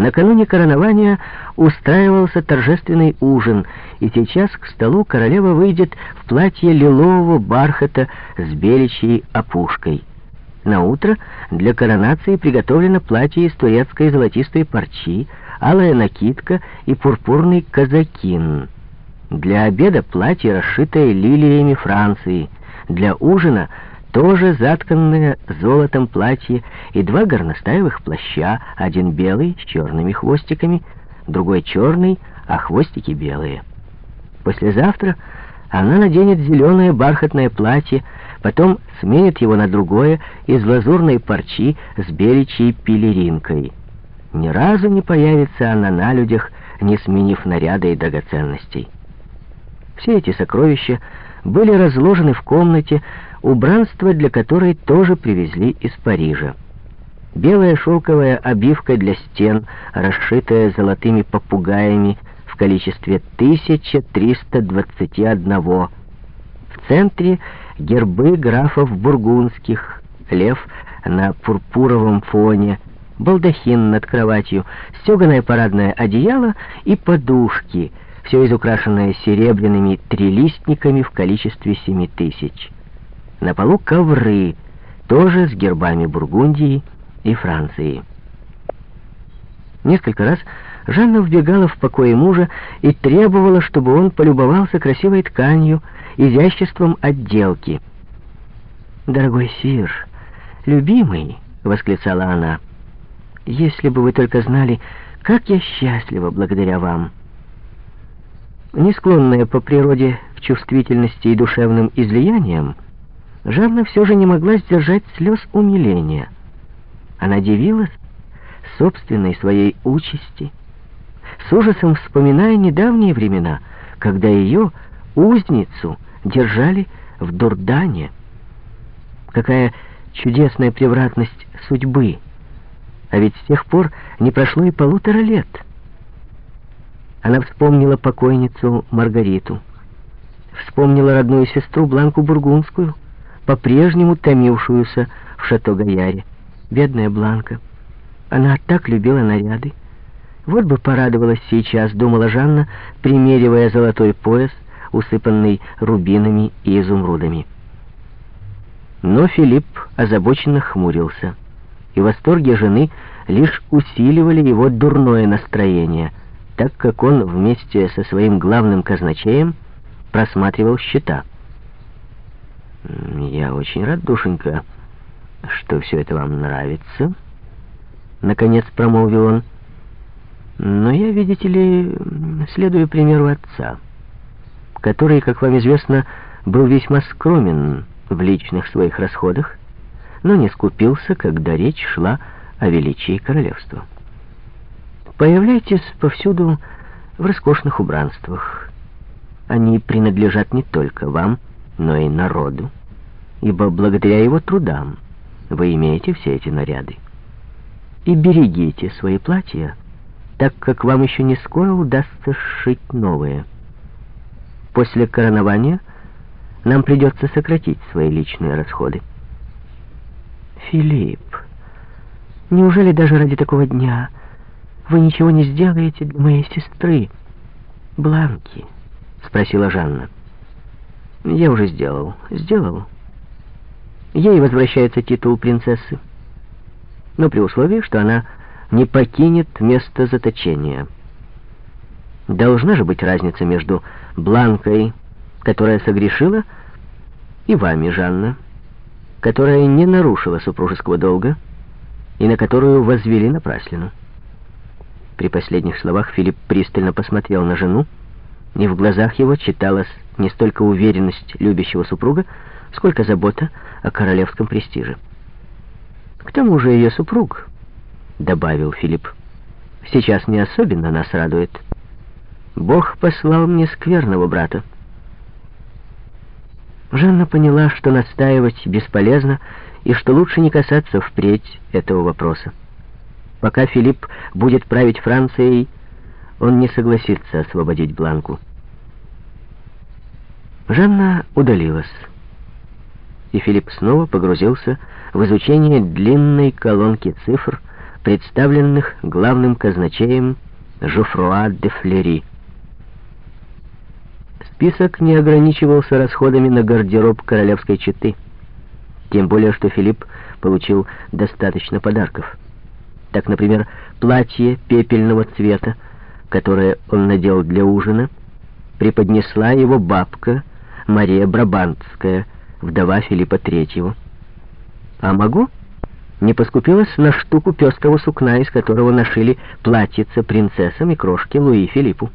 Накануне коронования устраивался торжественный ужин, и сейчас к столу королева выйдет в платье лилового бархата с беличьей опушкой. На утро для коронации приготовлено платье из турецкой золотистой парчи, алая накидка и пурпурный казакин. Для обеда платье, расшитое лилиями Франции. Для ужина тоже затканное золотом платье и два горностаевых плаща, один белый с черными хвостиками, другой черный, а хвостики белые. Послезавтра она наденет зеленое бархатное платье, потом сменит его на другое из лазурной парчи с беличьей пелеринкой. Ни разу не появится она на людях, не сменив наряда и драгоценностей. Все эти сокровища были разложены в комнате, убранство для которой тоже привезли из Парижа. Белая шелковая обивка для стен, расшитая золотыми попугаями в количестве 1321. В центре гербы графов бургундских, лев на пурпуровом фоне, балдахин над кроватью, стеганое парадное одеяло и подушки, все изукрашенное серебряными трилистниками в количестве семи тысяч. На полу ковры, тоже с гербами Бургундии и Франции. Несколько раз Жанна вбегала в покое мужа и требовала, чтобы он полюбовался красивой тканью, изяществом отделки. «Дорогой сир, любимый!» — восклицала она. «Если бы вы только знали, как я счастлива благодаря вам!» Не склонная по природе к чувствительности и душевным излияниям, Жанна все же не могла сдержать слез умиления. Она дивилась собственной своей участи, с ужасом вспоминая недавние времена, когда ее, узницу, держали в Дурдане. Какая чудесная превратность судьбы! А ведь с тех пор не прошло и полутора лет. Она вспомнила покойницу Маргариту, вспомнила родную сестру Бланку Бургундскую, по-прежнему томившуюся в Шато-Гаяре. Бедная Бланка. Она так любила наряды. Вот бы порадовалась сейчас, думала Жанна, примеривая золотой пояс, усыпанный рубинами и изумрудами. Но Филипп озабоченно хмурился, и восторги жены лишь усиливали его дурное настроение, так как он вместе со своим главным казначеем просматривал счета. «Я очень рад, душенька, что все это вам нравится», — наконец промолвил он. «Но я, видите ли, следую примеру отца, который, как вам известно, был весьма скромен в личных своих расходах, но не скупился, когда речь шла о величии королевства. Появляйтесь повсюду в роскошных убранствах. Они принадлежат не только вам, — но и народу, ибо благодаря его трудам вы имеете все эти наряды. И берегите свои платья, так как вам еще не скоро удастся сшить новые. После коронования нам придется сократить свои личные расходы. Филипп, неужели даже ради такого дня вы ничего не сделаете для моей сестры, Бланки? Спросила Жанна. Я уже сделал. Сделал. Ей возвращается титул принцессы. Но при условии, что она не покинет место заточения. Должна же быть разница между Бланкой, которая согрешила, и вами, Жанна, которая не нарушила супружеского долга и на которую возвели напраслину. При последних словах Филипп пристально посмотрел на жену, и в глазах его читалась не столько уверенность любящего супруга, сколько забота о королевском престиже. «К тому же ее супруг», — добавил Филипп, — «сейчас не особенно нас радует. Бог послал мне скверного брата». Жанна поняла, что настаивать бесполезно, и что лучше не касаться впредь этого вопроса. Пока Филипп будет править Францией, он не согласится освободить Бланку. Жанна удалилась, и Филипп снова погрузился в изучение длинной колонки цифр, представленных главным казначеем Жофруа де Флери. Список не ограничивался расходами на гардероб королевской четы, тем более что Филипп получил достаточно подарков. Так, например, платье пепельного цвета, которое он надел для ужина, преподнесла его бабка Мария Брабантская, вдова Филиппа III. А могу? Не поскупилась на штуку пестрого сукна, из которого нашили платьица принцессам и крошки Луи Филиппу.